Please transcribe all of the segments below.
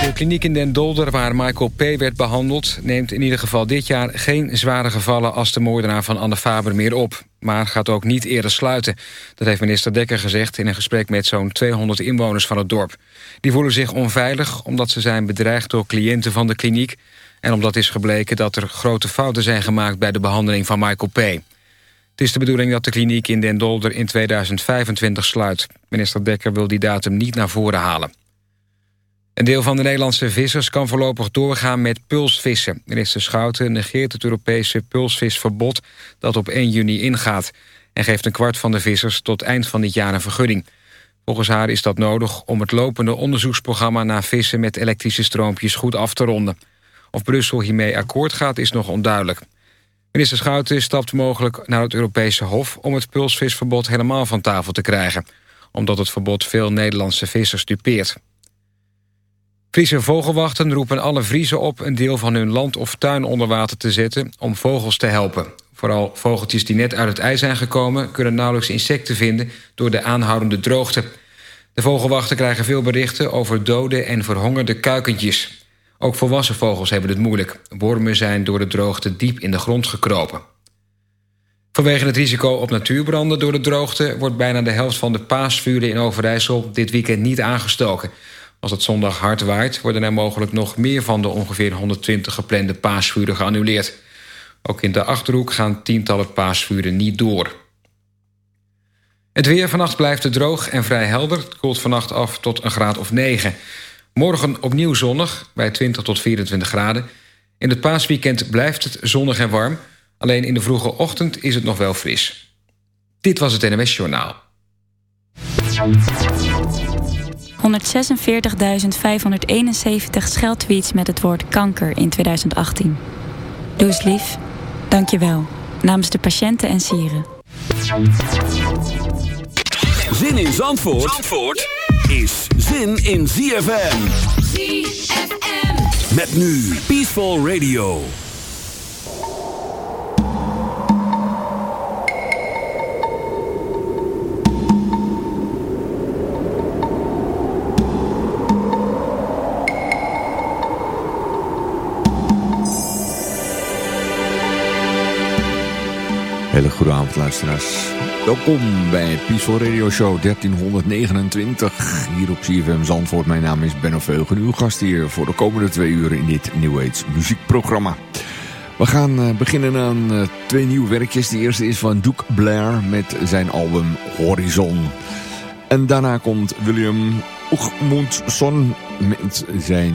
De kliniek in Den Dolder waar Michael P. werd behandeld... neemt in ieder geval dit jaar geen zware gevallen... als de moordenaar van Anne Faber meer op. Maar gaat ook niet eerder sluiten. Dat heeft minister Dekker gezegd in een gesprek met zo'n 200 inwoners van het dorp. Die voelen zich onveilig omdat ze zijn bedreigd door cliënten van de kliniek... en omdat is gebleken dat er grote fouten zijn gemaakt... bij de behandeling van Michael P. Het is de bedoeling dat de kliniek in Den Dolder in 2025 sluit. Minister Dekker wil die datum niet naar voren halen. Een deel van de Nederlandse vissers kan voorlopig doorgaan met pulsvissen. Minister Schouten negeert het Europese pulsvisverbod dat op 1 juni ingaat... en geeft een kwart van de vissers tot eind van dit jaar een vergunning. Volgens haar is dat nodig om het lopende onderzoeksprogramma... naar vissen met elektrische stroompjes goed af te ronden. Of Brussel hiermee akkoord gaat is nog onduidelijk. Minister Schouten stapt mogelijk naar het Europese Hof... om het pulsvisverbod helemaal van tafel te krijgen... omdat het verbod veel Nederlandse vissers dupeert. Friese vogelwachten roepen alle Vriezen op... een deel van hun land of tuin onder water te zetten om vogels te helpen. Vooral vogeltjes die net uit het ijs zijn gekomen... kunnen nauwelijks insecten vinden door de aanhoudende droogte. De vogelwachten krijgen veel berichten over dode en verhongerde kuikentjes. Ook volwassen vogels hebben het moeilijk. Wormen zijn door de droogte diep in de grond gekropen. Vanwege het risico op natuurbranden door de droogte... wordt bijna de helft van de paasvuren in Overijssel dit weekend niet aangestoken... Als het zondag hard waait, worden er mogelijk nog meer van de ongeveer 120 geplande paasvuren geannuleerd. Ook in de Achterhoek gaan tientallen paasvuren niet door. Het weer vannacht blijft droog en vrij helder. Het koelt vannacht af tot een graad of 9. Morgen opnieuw zonnig, bij 20 tot 24 graden. In het paasweekend blijft het zonnig en warm. Alleen in de vroege ochtend is het nog wel fris. Dit was het NMS Journaal. 146.571 scheldtweets met het woord kanker in 2018. Doe eens lief. Dank je wel. Namens de patiënten en sieren. Zin in Zandvoort, Zandvoort is zin in ZFM. ZFM. Met nu Peaceful Radio. Hele goede avond luisteraars. Welkom bij Peaceful Radio Show 1329 hier op CFM Zandvoort. Mijn naam is Benno Veugen, uw gast hier voor de komende twee uur in dit New Age muziekprogramma. We gaan uh, beginnen aan uh, twee nieuwe werkjes. De eerste is van Duke Blair met zijn album Horizon. En daarna komt William Oegmundsson met zijn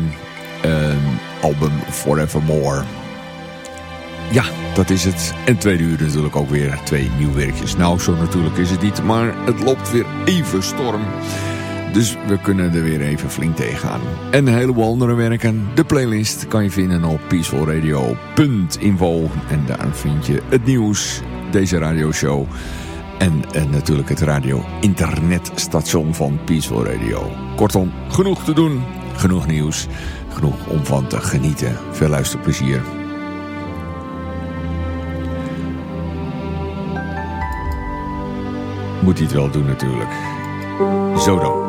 uh, album Forevermore. Ja, dat is het. En tweede uur natuurlijk ook weer twee nieuwe werkjes. Nou, zo natuurlijk is het niet, maar het loopt weer even storm. Dus we kunnen er weer even flink tegenaan. En een heleboel andere werken. De playlist kan je vinden op peacefulradio.info. En daar vind je het nieuws, deze radioshow. En, en natuurlijk het radio-internetstation van Peaceful Radio. Kortom, genoeg te doen, genoeg nieuws, genoeg om van te genieten. Veel luisterplezier. Moet hij het wel doen natuurlijk. Zo dan.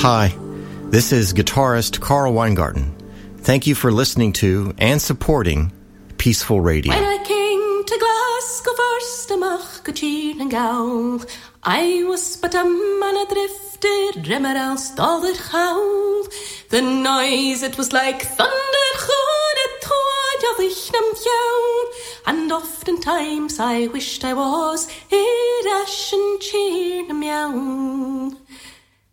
Hi, this is guitarist Carl Weingarten. Thank you for listening to and supporting Peaceful Radio. When I came to Glasgow first amach go tír an gaul, I was but a man adrifted, rimmer als dollar howl. The noise, it was like thunder, it ich nam fiown, and oftentimes I wished I was here ash and cheer na meown.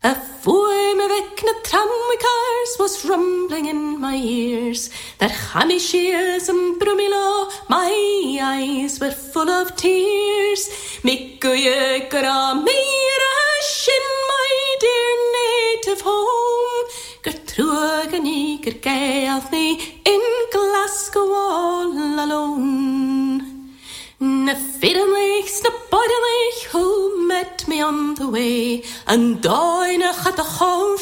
A fool me vec na tramway cars was rumbling in my ears. That hammy shears and brumilo, my eyes were full of tears. Me goye gra me rush in my dear native home. Gertrude and eager me in Glasgow all alone. Na fiddlich, na bodelig, who met me on the way, and doina had the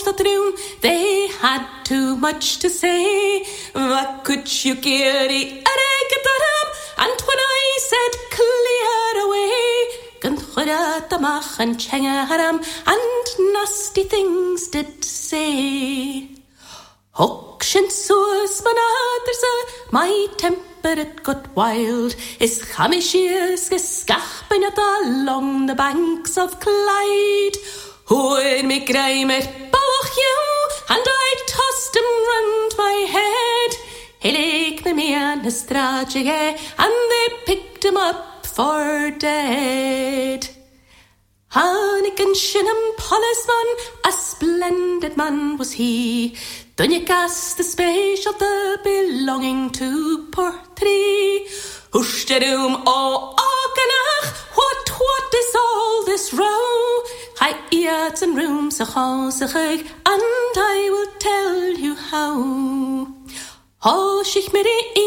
that room, they had too much to say. What could you get and when I said clear away, gan chwyrra damach and chenga haram, and nasty things did say. Hook sin soos man others, my temper it got wild. Is chamishias geskachpen at along the banks of Clyde. Hoor me grimer bach you, and I tossed him round my head. He leek me me an estrage, and they picked him up for dead. Hannigan Shinham Policeman, a splendid man was he. Dunne cast the space of the belonging to Portree. Husterum o Aganach, what, what is all this row? I eat and rooms a house and I will tell you how. Als ich mir die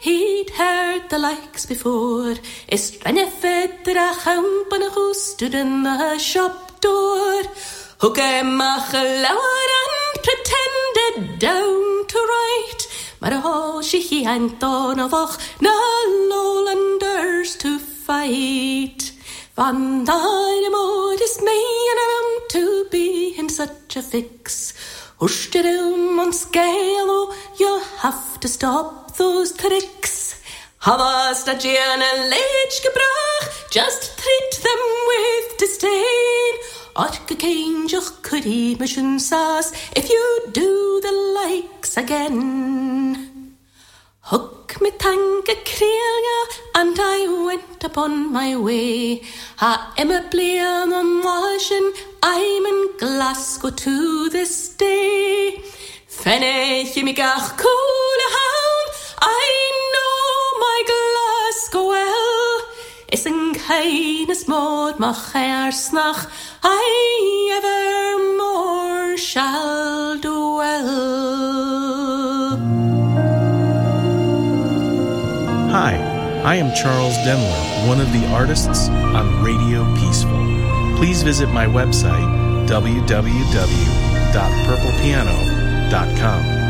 he'd heard the likes before. Is renne fetter a champ and a stood in the shop door. A lower and pretended down to right. Maar als she he ain't on of och, na lowlanders to fight. Van Dynamo is me and I'm to be in such a fix. Usterum on scale, oh, you'll have to stop those tricks. Havas da Gianna Lech gebracht, just treat them with disdain. Otke Kanjoch could mission sauce if you do the likes again. Hook me tanka kreelja, and I went upon my way. Ha Emma Bleam on washing, I'm in Glasgow to this day. Fenne je me cool hound, I know my Glasgow well. Is I evermore shall dwell. Hi, I am Charles Denler, one of the artists on Radio Peaceful. Please visit my website, www.purplepiano.com.